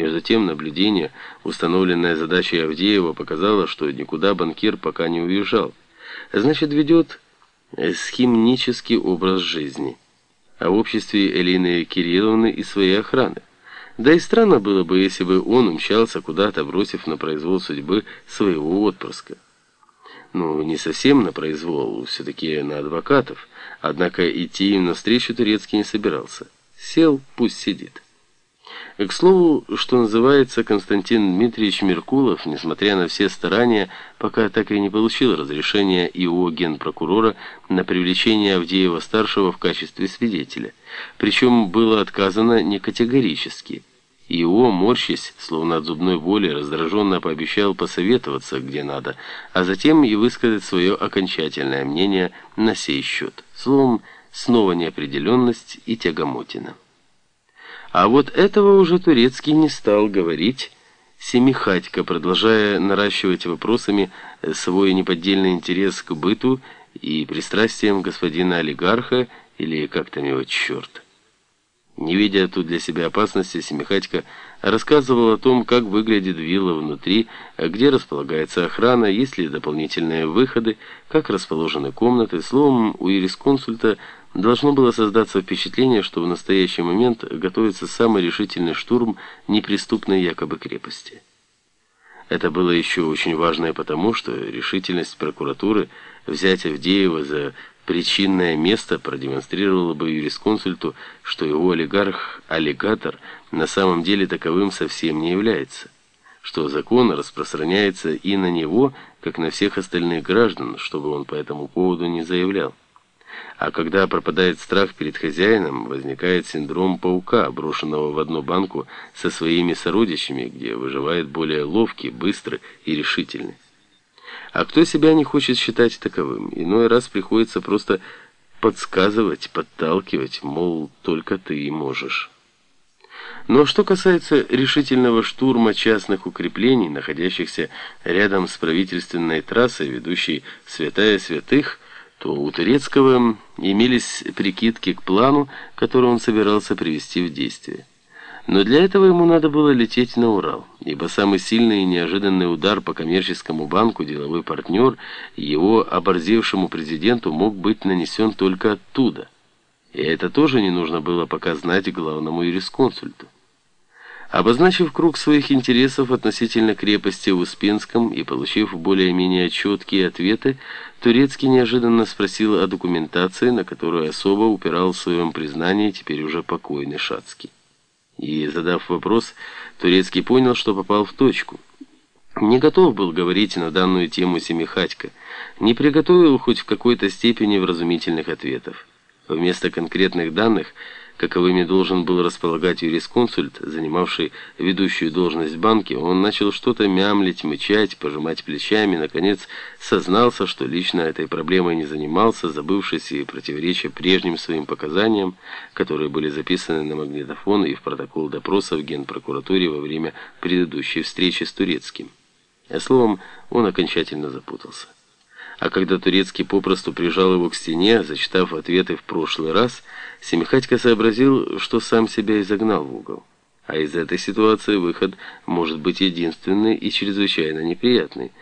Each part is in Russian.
Между тем, наблюдение, установленное задачей Авдеева, показало, что никуда банкир пока не уезжал. Значит, ведет схемнический образ жизни. А в обществе Элины Кирилловны и своей охраны. Да и странно было бы, если бы он умчался куда-то, бросив на произвол судьбы своего отпрыска. Ну, не совсем на произвол, все-таки на адвокатов. Однако идти им навстречу турецкий не собирался. Сел, пусть сидит. К слову, что называется, Константин Дмитриевич Меркулов, несмотря на все старания, пока так и не получил разрешения ИО генпрокурора на привлечение Авдеева-старшего в качестве свидетеля. Причем было отказано не категорически. ИО, морщись, словно от зубной боли, раздраженно пообещал посоветоваться, где надо, а затем и высказать свое окончательное мнение на сей счет. Словом, снова неопределенность и тягомотина. А вот этого уже Турецкий не стал говорить. Семихатько, продолжая наращивать вопросами свой неподдельный интерес к быту и пристрастиям господина олигарха, или как там его черт. Не видя тут для себя опасности, Семихатько рассказывал о том, как выглядит вилла внутри, где располагается охрана, есть ли дополнительные выходы, как расположены комнаты. Словом, у юрисконсульта должно было создаться впечатление, что в настоящий момент готовится самый решительный штурм неприступной якобы крепости. Это было еще очень важно и потому, что решительность прокуратуры взять Авдеева за причинное место продемонстрировало бы юрисконсульту, что его олигарх-аллигатор на самом деле таковым совсем не является, что закон распространяется и на него, как на всех остальных граждан, чтобы он по этому поводу не заявлял. А когда пропадает страх перед хозяином, возникает синдром паука, брошенного в одну банку со своими сородичами, где выживает более ловкий, быстрый и решительный. А кто себя не хочет считать таковым? Иной раз приходится просто подсказывать, подталкивать, мол, только ты и можешь. Но что касается решительного штурма частных укреплений, находящихся рядом с правительственной трассой, ведущей Святая Святых, то у Турецкого имелись прикидки к плану, который он собирался привести в действие. Но для этого ему надо было лететь на Урал, ибо самый сильный и неожиданный удар по коммерческому банку деловой партнер его оборзевшему президенту мог быть нанесен только оттуда. И это тоже не нужно было пока знать главному юрисконсульту. Обозначив круг своих интересов относительно крепости в Успенском и получив более-менее четкие ответы, Турецкий неожиданно спросил о документации, на которую особо упирал в своем признании теперь уже покойный Шацкий. И, задав вопрос, Турецкий понял, что попал в точку. Не готов был говорить на данную тему Семихатько, не приготовил хоть в какой-то степени вразумительных ответов. Вместо конкретных данных – каковыми должен был располагать юрисконсульт, занимавший ведущую должность в банке, он начал что-то мямлить, мычать, пожимать плечами, наконец сознался, что лично этой проблемой не занимался, забывшись и противоречия прежним своим показаниям, которые были записаны на магнитофон и в протокол допроса в Генпрокуратуре во время предыдущей встречи с Турецким. А словом, он окончательно запутался. А когда Турецкий попросту прижал его к стене, зачитав ответы в прошлый раз, Семихатько сообразил, что сам себя изогнал в угол. А из этой ситуации выход может быть единственный и чрезвычайно неприятный.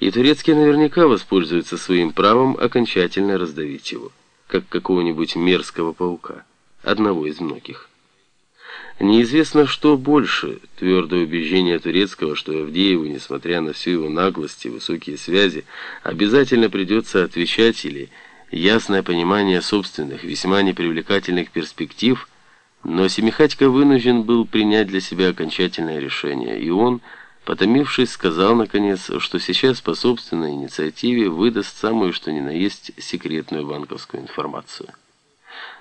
И Турецкий наверняка воспользуется своим правом окончательно раздавить его, как какого-нибудь мерзкого паука, одного из многих. Неизвестно, что больше, твердое убеждение Турецкого, что Авдееву, несмотря на всю его наглость и высокие связи, обязательно придется отвечать или ясное понимание собственных, весьма непривлекательных перспектив, но Семихатько вынужден был принять для себя окончательное решение, и он, потомившись, сказал, наконец, что сейчас по собственной инициативе выдаст самую что ни на есть секретную банковскую информацию.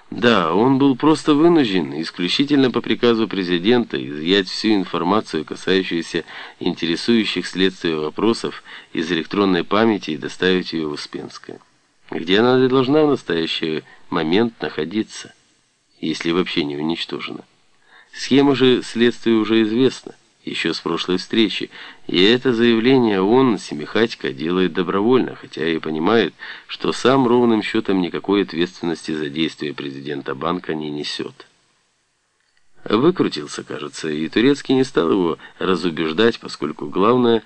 Да, он был просто вынужден, исключительно по приказу президента, изъять всю информацию, касающуюся интересующих следствия вопросов из электронной памяти и доставить ее в Успенское. Где она должна в настоящий момент находиться, если вообще не уничтожена. Схема же следствия уже известна еще с прошлой встречи, и это заявление он, Семихатько, делает добровольно, хотя и понимает, что сам ровным счетом никакой ответственности за действия президента банка не несет. Выкрутился, кажется, и Турецкий не стал его разубеждать, поскольку главное –